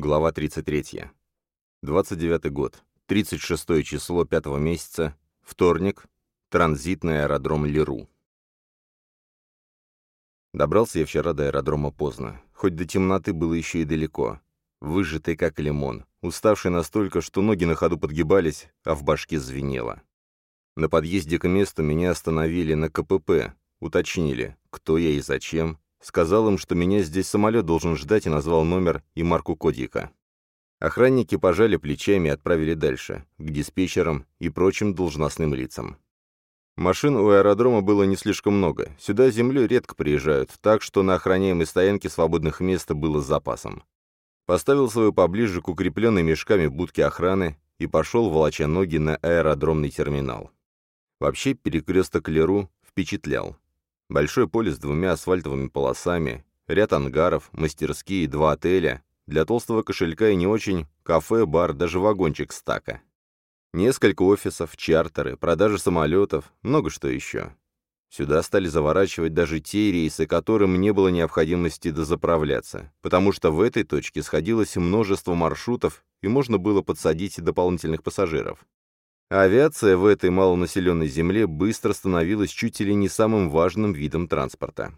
Глава 33. 29 год. 36 число 5 месяца. Вторник. Транзитный аэродром Леру. Добрался я вчера до аэродрома поздно. Хоть до темноты было еще и далеко. Выжатый как лимон. Уставший настолько, что ноги на ходу подгибались, а в башке звенело. На подъезде к месту меня остановили на КПП. Уточнили, кто я и зачем, Сказал им, что меня здесь самолет должен ждать, и назвал номер и марку кодика. Охранники пожали плечами и отправили дальше, к диспетчерам и прочим должностным лицам. Машин у аэродрома было не слишком много. Сюда землей редко приезжают, так что на охраняемой стоянке свободных мест было с запасом. Поставил свою поближе к укрепленной мешками будки охраны и пошел, волоча ноги, на аэродромный терминал. Вообще, перекресток Леру впечатлял. Большое поле с двумя асфальтовыми полосами, ряд ангаров, мастерские, два отеля, для толстого кошелька и не очень, кафе, бар, даже вагончик стака. Несколько офисов, чартеры, продажи самолетов, много что еще. Сюда стали заворачивать даже те рейсы, которым не было необходимости дозаправляться, потому что в этой точке сходилось множество маршрутов, и можно было подсадить дополнительных пассажиров. Авиация в этой малонаселенной земле быстро становилась чуть ли не самым важным видом транспорта.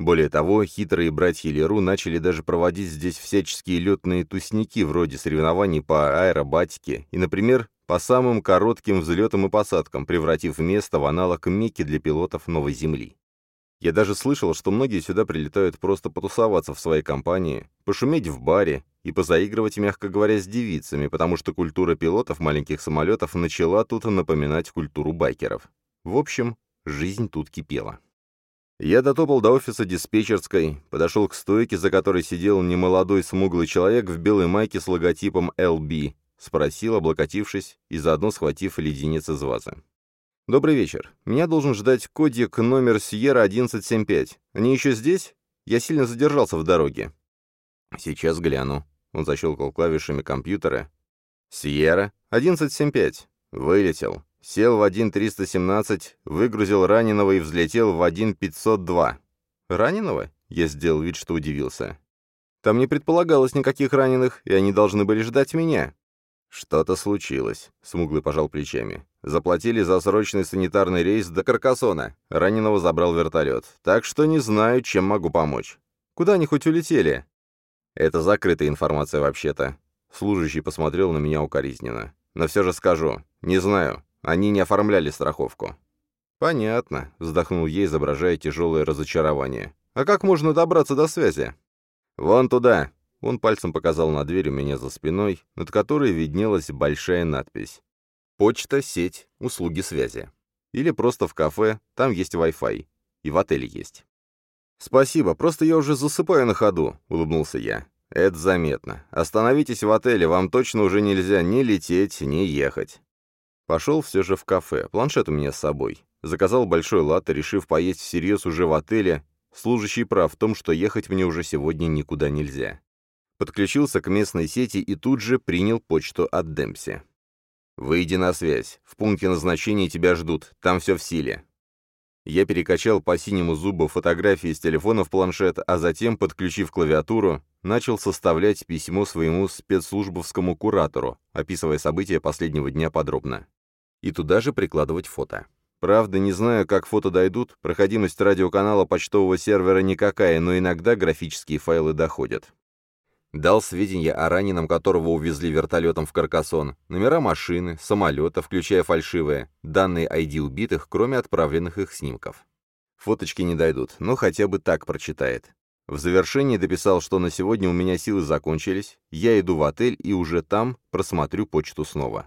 Более того, хитрые братья Леру начали даже проводить здесь всяческие летные тусники вроде соревнований по аэробатике и, например, по самым коротким взлетам и посадкам, превратив место в аналог Мекки для пилотов Новой Земли. Я даже слышал, что многие сюда прилетают просто потусоваться в своей компании, пошуметь в баре и позаигрывать, мягко говоря, с девицами, потому что культура пилотов маленьких самолетов начала тут напоминать культуру байкеров. В общем, жизнь тут кипела. Я дотопал до офиса диспетчерской, подошел к стойке, за которой сидел немолодой смуглый человек в белой майке с логотипом LB, спросил, облокотившись и заодно схватив леденец из вазы. «Добрый вечер. Меня должен ждать кодик номер Сьерра 1175. Они еще здесь? Я сильно задержался в дороге». «Сейчас гляну». Он защелкал клавишами компьютера. «Сьерра 1175. Вылетел. Сел в 1317, выгрузил раненого и взлетел в 1502». «Раненого?» Я сделал вид, что удивился. «Там не предполагалось никаких раненых, и они должны были ждать меня». «Что-то случилось», — Смуглый пожал плечами. «Заплатили за срочный санитарный рейс до Каркасона. Раненого забрал вертолет. Так что не знаю, чем могу помочь». «Куда они хоть улетели?» «Это закрытая информация вообще-то». Служащий посмотрел на меня укоризненно. «Но все же скажу. Не знаю. Они не оформляли страховку». «Понятно», — вздохнул ей, изображая тяжелое разочарование. «А как можно добраться до связи?» «Вон туда», он пальцем показал на дверь у меня за спиной, над которой виднелась большая надпись. «Почта, сеть, услуги связи». Или просто в кафе, там есть Wi-Fi. И в отеле есть. «Спасибо, просто я уже засыпаю на ходу», — улыбнулся я. «Это заметно. Остановитесь в отеле, вам точно уже нельзя ни лететь, ни ехать». Пошел все же в кафе, планшет у меня с собой. Заказал большой латте, решив поесть всерьез уже в отеле. Служащий прав в том, что ехать мне уже сегодня никуда нельзя подключился к местной сети и тут же принял почту от Демпси. «Выйди на связь. В пункте назначения тебя ждут. Там все в силе». Я перекачал по синему зубу фотографии с телефона в планшет, а затем, подключив клавиатуру, начал составлять письмо своему спецслужбовскому куратору, описывая события последнего дня подробно. И туда же прикладывать фото. Правда, не знаю, как фото дойдут, проходимость радиоканала почтового сервера никакая, но иногда графические файлы доходят. Дал сведения о раненом, которого увезли вертолетом в Каркасон, номера машины, самолета, включая фальшивые, данные ID убитых, кроме отправленных их снимков. Фоточки не дойдут, но хотя бы так прочитает. В завершении дописал, что на сегодня у меня силы закончились, я иду в отель и уже там просмотрю почту снова.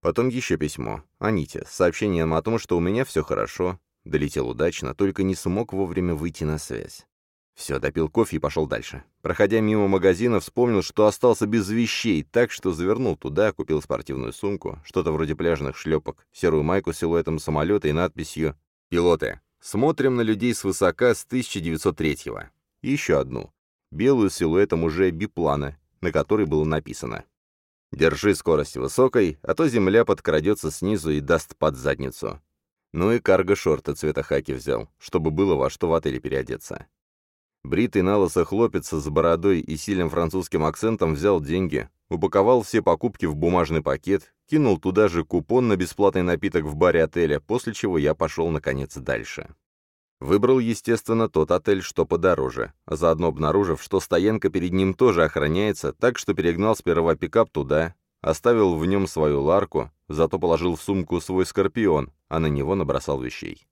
Потом еще письмо. Аните, с сообщением о том, что у меня все хорошо, долетел удачно, только не смог вовремя выйти на связь. Все, допил кофе и пошел дальше. Проходя мимо магазина, вспомнил, что остался без вещей, так что завернул туда, купил спортивную сумку, что-то вроде пляжных шлепок, серую майку с силуэтом самолета и надписью «Пилоты, смотрим на людей свысока с 1903-го». И еще одну, белую с силуэтом уже биплана, на которой было написано «Держи скорость высокой, а то земля подкрадется снизу и даст под задницу». Ну и карго-шорты цвета хаки взял, чтобы было во что в отеле переодеться. Бритый налысо хлопец с бородой и сильным французским акцентом взял деньги, упаковал все покупки в бумажный пакет, кинул туда же купон на бесплатный напиток в баре отеля, после чего я пошел, наконец, дальше. Выбрал, естественно, тот отель, что подороже, а заодно обнаружив, что стоянка перед ним тоже охраняется, так что перегнал сперва пикап туда, оставил в нем свою ларку, зато положил в сумку свой скорпион, а на него набросал вещей.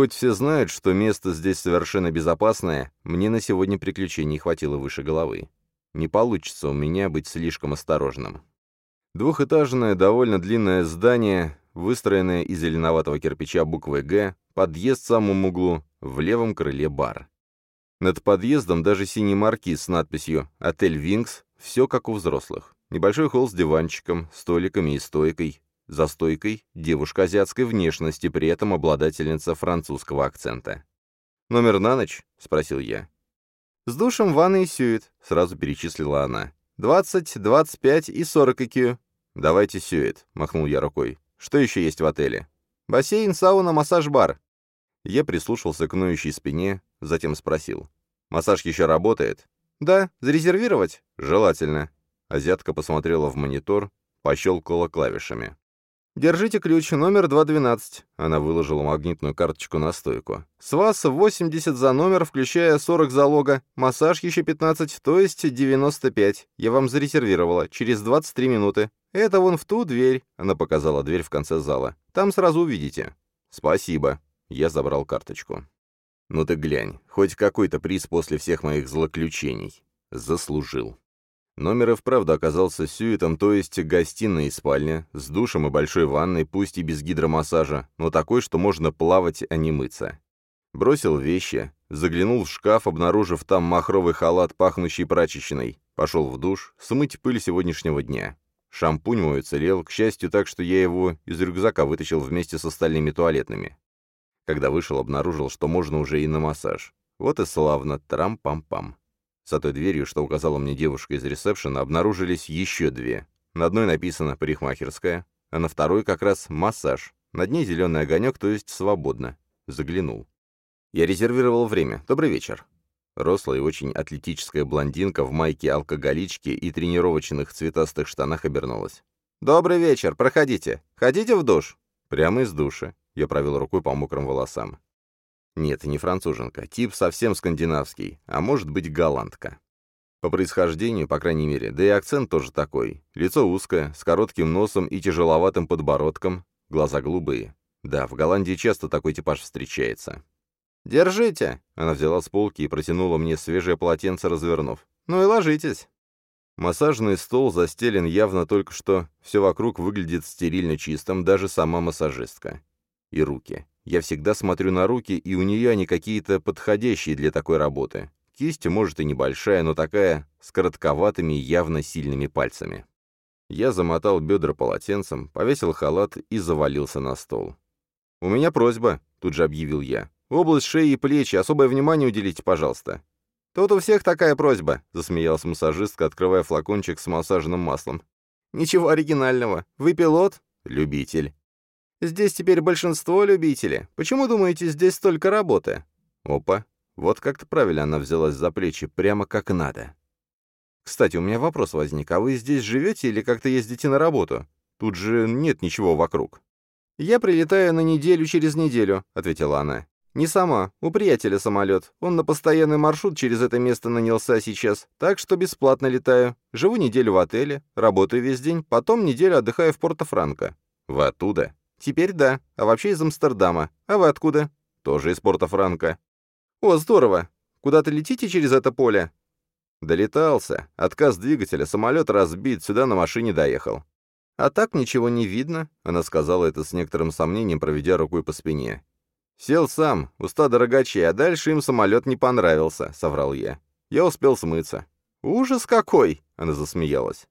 Хоть все знают, что место здесь совершенно безопасное, мне на сегодня приключений хватило выше головы. Не получится у меня быть слишком осторожным. Двухэтажное, довольно длинное здание, выстроенное из зеленоватого кирпича буквой «Г», подъезд в самом углу, в левом крыле бар. Над подъездом даже синий маркиз с надписью «Отель Винкс», все как у взрослых. Небольшой холл с диванчиком, столиками и стойкой. За стойкой девушка азиатской внешности, при этом обладательница французского акцента. «Номер на ночь?» — спросил я. «С душем, ванной и сюит», — сразу перечислила она. «Двадцать, двадцать пять и сорок икю». «Давайте сюит», — махнул я рукой. «Что еще есть в отеле?» «Бассейн, сауна, массаж-бар». Я прислушался к ноющей спине, затем спросил. «Массаж еще работает?» «Да. Зарезервировать?» «Желательно». Азиатка посмотрела в монитор, пощелкала клавишами. «Держите ключ, номер 212». Она выложила магнитную карточку на стойку. «С вас 80 за номер, включая 40 залога. Массаж еще 15, то есть 95. Я вам зарезервировала. Через 23 минуты. Это вон в ту дверь». Она показала дверь в конце зала. «Там сразу увидите». «Спасибо». Я забрал карточку. «Ну ты глянь, хоть какой-то приз после всех моих злоключений. Заслужил». Номер и вправду оказался сюитом, то есть гостиная и спальня, с душем и большой ванной, пусть и без гидромассажа, но такой, что можно плавать, а не мыться. Бросил вещи, заглянул в шкаф, обнаружив там махровый халат, пахнущий прачечной. Пошел в душ, смыть пыль сегодняшнего дня. Шампунь мой уцелел, к счастью, так что я его из рюкзака вытащил вместе с остальными туалетными. Когда вышел, обнаружил, что можно уже и на массаж. Вот и славно, трам-пам-пам. За той дверью, что указала мне девушка из ресепшена, обнаружились еще две. На одной написано «парикмахерская», а на второй как раз «массаж». Над ней зеленый огонек, то есть свободно. Заглянул. Я резервировал время. Добрый вечер. Рослая и очень атлетическая блондинка в майке алкоголички и тренировочных цветастых штанах обернулась. «Добрый вечер, проходите. Ходите в душ?» «Прямо из душа». Я провел рукой по мокрым волосам. Нет, не француженка, тип совсем скандинавский, а может быть голландка. По происхождению, по крайней мере, да и акцент тоже такой. Лицо узкое, с коротким носом и тяжеловатым подбородком, глаза голубые. Да, в Голландии часто такой типаж встречается. «Держите!» — она взяла с полки и протянула мне свежее полотенце, развернув. «Ну и ложитесь!» Массажный стол застелен явно только что, все вокруг выглядит стерильно чистым, даже сама массажистка. И руки. Я всегда смотрю на руки, и у нее они какие-то подходящие для такой работы. Кисть, может, и небольшая, но такая, с коротковатыми явно сильными пальцами. Я замотал бедра полотенцем, повесил халат и завалился на стол. «У меня просьба», — тут же объявил я. «Область шеи и плечи, особое внимание уделите, пожалуйста». «Тут у всех такая просьба», — засмеялась массажистка, открывая флакончик с массажным маслом. «Ничего оригинального. Вы пилот?» «Любитель». Здесь теперь большинство любителей. Почему, думаете, здесь столько работы?» «Опа, вот как-то правильно она взялась за плечи, прямо как надо». «Кстати, у меня вопрос возник. А вы здесь живете или как-то ездите на работу? Тут же нет ничего вокруг». «Я прилетаю на неделю через неделю», — ответила она. «Не сама. У приятеля самолет. Он на постоянный маршрут через это место нанялся сейчас, так что бесплатно летаю. Живу неделю в отеле, работаю весь день, потом неделю отдыхаю в Порто-Франко». «Вы оттуда?» «Теперь да. А вообще из Амстердама. А вы откуда?» «Тоже из Порто-Франко». «О, здорово. Куда-то летите через это поле?» «Долетался. Отказ двигателя. Самолет разбит. Сюда на машине доехал». «А так ничего не видно», — она сказала это с некоторым сомнением, проведя рукой по спине. «Сел сам, у стада рогачей, а дальше им самолет не понравился», — соврал я. Я успел смыться. «Ужас какой!» — она засмеялась.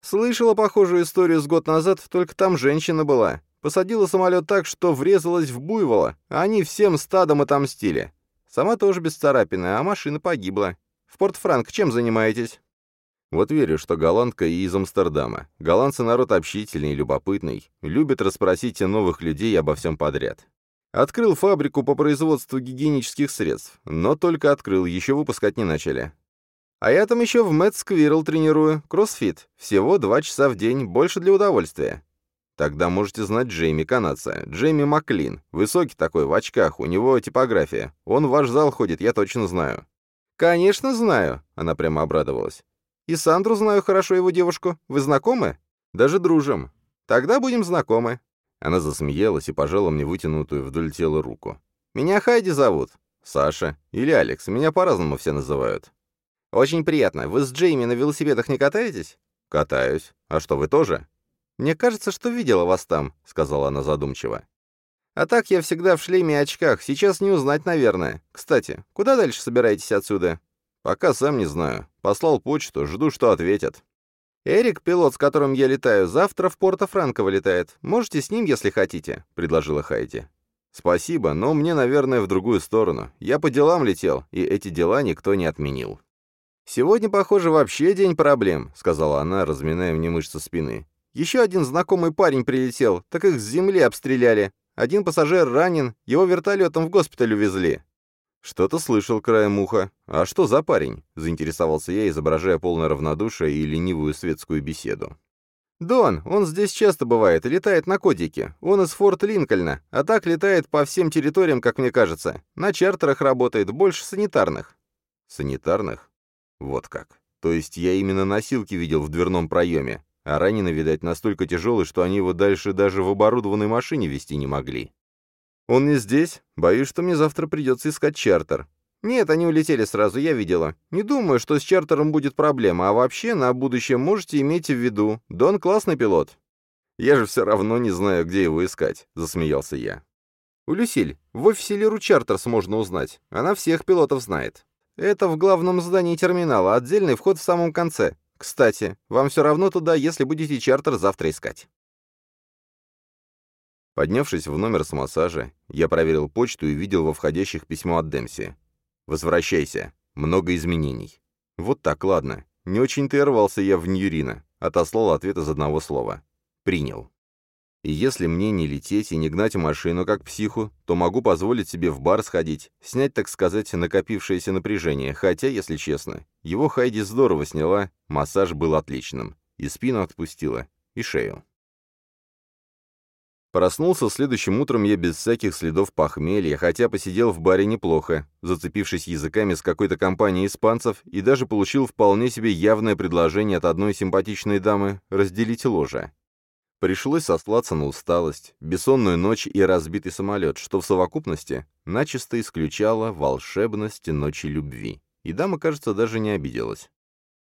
«Слышала похожую историю с год назад, только там женщина была. Посадила самолет так, что врезалась в буйвола, а они всем стадом отомстили. Сама тоже без царапины, а машина погибла. В Порт-Франк чем занимаетесь?» Вот верю, что голландка и из Амстердама. Голландцы народ общительный и любопытный, любят расспросить новых людей обо всем подряд. Открыл фабрику по производству гигиенических средств, но только открыл, еще выпускать не начали. А я там еще в Мэтт Сквирл тренирую, кроссфит. Всего два часа в день, больше для удовольствия. Тогда можете знать Джейми канадца. Джейми Маклин. Высокий такой, в очках, у него типография. Он в ваш зал ходит, я точно знаю. «Конечно знаю», — она прямо обрадовалась. «И Сандру знаю хорошо, его девушку. Вы знакомы?» «Даже дружим. Тогда будем знакомы». Она засмеялась и пожала мне вытянутую вдоль тела руку. «Меня Хайди зовут. Саша. Или Алекс. Меня по-разному все называют». «Очень приятно. Вы с Джейми на велосипедах не катаетесь?» «Катаюсь. А что, вы тоже?» «Мне кажется, что видела вас там», — сказала она задумчиво. «А так я всегда в шлеме и очках. Сейчас не узнать, наверное. Кстати, куда дальше собираетесь отсюда?» «Пока сам не знаю. Послал почту, жду, что ответят». «Эрик, пилот, с которым я летаю, завтра в Порто-Франко вылетает. Можете с ним, если хотите», — предложила Хайди. «Спасибо, но мне, наверное, в другую сторону. Я по делам летел, и эти дела никто не отменил». «Сегодня, похоже, вообще день проблем», — сказала она, разминая мне мышцы спины. «Еще один знакомый парень прилетел, так их с земли обстреляли. Один пассажир ранен, его вертолетом в госпиталь увезли». «Что-то слышал краем уха. А что за парень?» — заинтересовался я, изображая полное равнодушие и ленивую светскую беседу. «Дон, он здесь часто бывает, летает на кодике. Он из Форт Линкольна, а так летает по всем территориям, как мне кажется. На чартерах работает, больше санитарных». «Санитарных? Вот как. То есть я именно носилки видел в дверном проеме, а ранены, видать, настолько тяжелые, что они его дальше даже в оборудованной машине вести не могли. «Он не здесь? Боюсь, что мне завтра придется искать чартер». «Нет, они улетели сразу, я видела. Не думаю, что с чартером будет проблема, а вообще на будущее можете иметь в виду. Дон классный пилот». «Я же все равно не знаю, где его искать», — засмеялся я. «У Люсиль, в офисе Леру Чартерс можно узнать. Она всех пилотов знает. Это в главном здании терминала, отдельный вход в самом конце. Кстати, вам все равно туда, если будете чартер завтра искать». Поднявшись в номер с массажа, я проверил почту и видел во входящих письмо от Демси. «Возвращайся. Много изменений». Вот так, ладно. Не очень-то рвался я в Ньюрина. Отослал ответ из одного слова. «Принял». И если мне не лететь и не гнать машину как психу, то могу позволить себе в бар сходить, снять, так сказать, накопившееся напряжение, хотя, если честно, его Хайди здорово сняла, массаж был отличным, и спину отпустила, и шею. Проснулся следующим утром я без всяких следов похмелья, хотя посидел в баре неплохо, зацепившись языками с какой-то компанией испанцев, и даже получил вполне себе явное предложение от одной симпатичной дамы разделить ложе. Пришлось сослаться на усталость, бессонную ночь и разбитый самолет, что в совокупности начисто исключало волшебность ночи любви. И дама, кажется, даже не обиделась.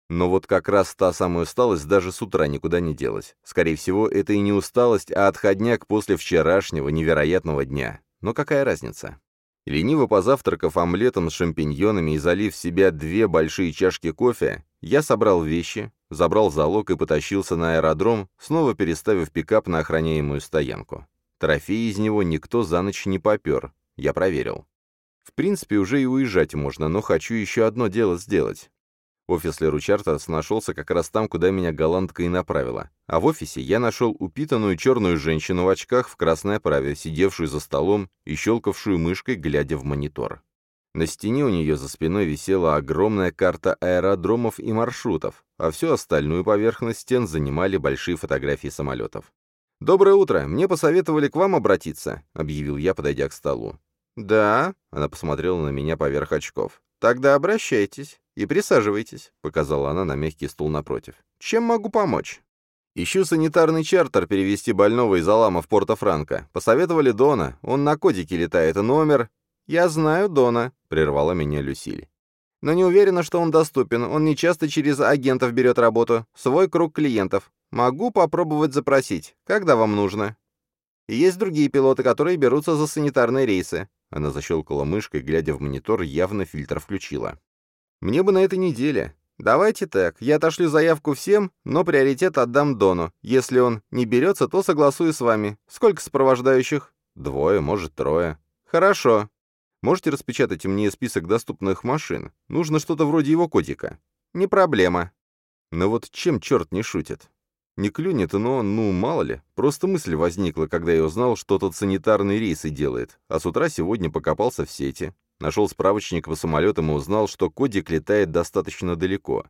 Но вот как раз та самая усталость даже с утра никуда не делась. Скорее всего, это и не усталость, а отходняк после вчерашнего невероятного дня. Но какая разница? Лениво позавтракав омлетом с шампиньонами и залив в себя две большие чашки кофе, я собрал вещи, забрал залог и потащился на аэродром, снова переставив пикап на охраняемую стоянку. Трофей из него никто за ночь не попер, я проверил. В принципе, уже и уезжать можно, но хочу еще одно дело сделать. Офис Леру Чартерс нашелся как раз там, куда меня голландка и направила. А в офисе я нашел упитанную черную женщину в очках в красной оправе, сидевшую за столом и щелкавшую мышкой, глядя в монитор. На стене у нее за спиной висела огромная карта аэродромов и маршрутов, а всю остальную поверхность стен занимали большие фотографии самолетов. «Доброе утро! Мне посоветовали к вам обратиться», — объявил я, подойдя к столу. «Да», — она посмотрела на меня поверх очков. «Тогда обращайтесь и присаживайтесь», — показала она на мягкий стул напротив. «Чем могу помочь?» «Ищу санитарный чартер перевести больного из Алама в Порто-Франко. Посоветовали Дона. Он на кодике летает. Номер...» «Я знаю Дона», — прервала меня Люсиль. «Но не уверена, что он доступен. Он не часто через агентов берет работу. Свой круг клиентов. Могу попробовать запросить. Когда вам нужно?» есть другие пилоты, которые берутся за санитарные рейсы. Она защелкала мышкой, глядя в монитор, явно фильтр включила. «Мне бы на этой неделе. Давайте так, я отошлю заявку всем, но приоритет отдам Дону. Если он не берется, то согласую с вами. Сколько сопровождающих?» «Двое, может, трое». «Хорошо. Можете распечатать мне список доступных машин? Нужно что-то вроде его кодика». «Не проблема». «Но вот чем черт не шутит?» Не клюнет, но, ну, мало ли. Просто мысль возникла, когда я узнал, что тот санитарный рейсы делает. А с утра сегодня покопался в сети. Нашел справочник по самолетам и узнал, что кодик летает достаточно далеко.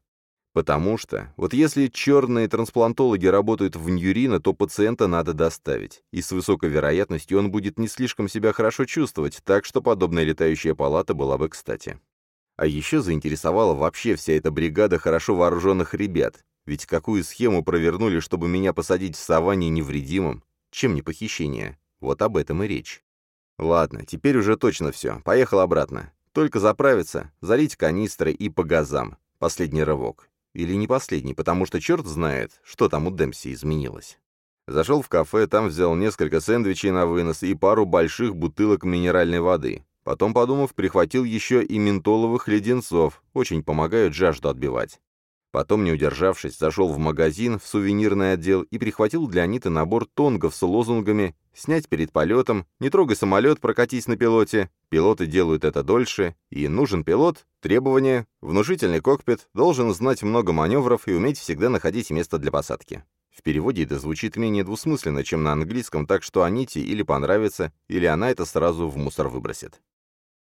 Потому что, вот если черные трансплантологи работают в Ньюрино, то пациента надо доставить, и с высокой вероятностью он будет не слишком себя хорошо чувствовать, так что подобная летающая палата была бы кстати. А еще заинтересовала вообще вся эта бригада хорошо вооруженных ребят, ведь какую схему провернули, чтобы меня посадить в саванне невредимым? Чем не похищение? Вот об этом и речь. Ладно, теперь уже точно все. Поехал обратно. Только заправиться, залить канистры и по газам. Последний рывок. Или не последний, потому что черт знает, что там у Демпси изменилось. Зашел в кафе, там взял несколько сэндвичей на вынос и пару больших бутылок минеральной воды. Потом, подумав, прихватил еще и ментоловых леденцов, очень помогают жажду отбивать. Потом, не удержавшись, зашел в магазин, в сувенирный отдел и прихватил для Аниты набор тонгов с лозунгами «Снять перед полетом», «Не трогай самолет, прокатись на пилоте», «Пилоты делают это дольше» и «Нужен пилот», требования, внушительный кокпит, должен знать много маневров и уметь всегда находить место для посадки. В переводе это звучит менее двусмысленно, чем на английском, так что Аните или понравится, или она это сразу в мусор выбросит.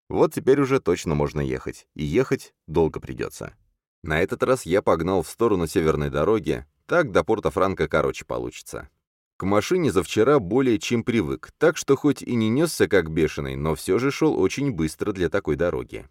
Вот теперь уже точно можно ехать, и ехать долго придется. На этот раз я погнал в сторону северной дороги, так до порта Франка короче получится. К машине за вчера более чем привык, так что хоть и не несся как бешеный, но все же шел очень быстро для такой дороги.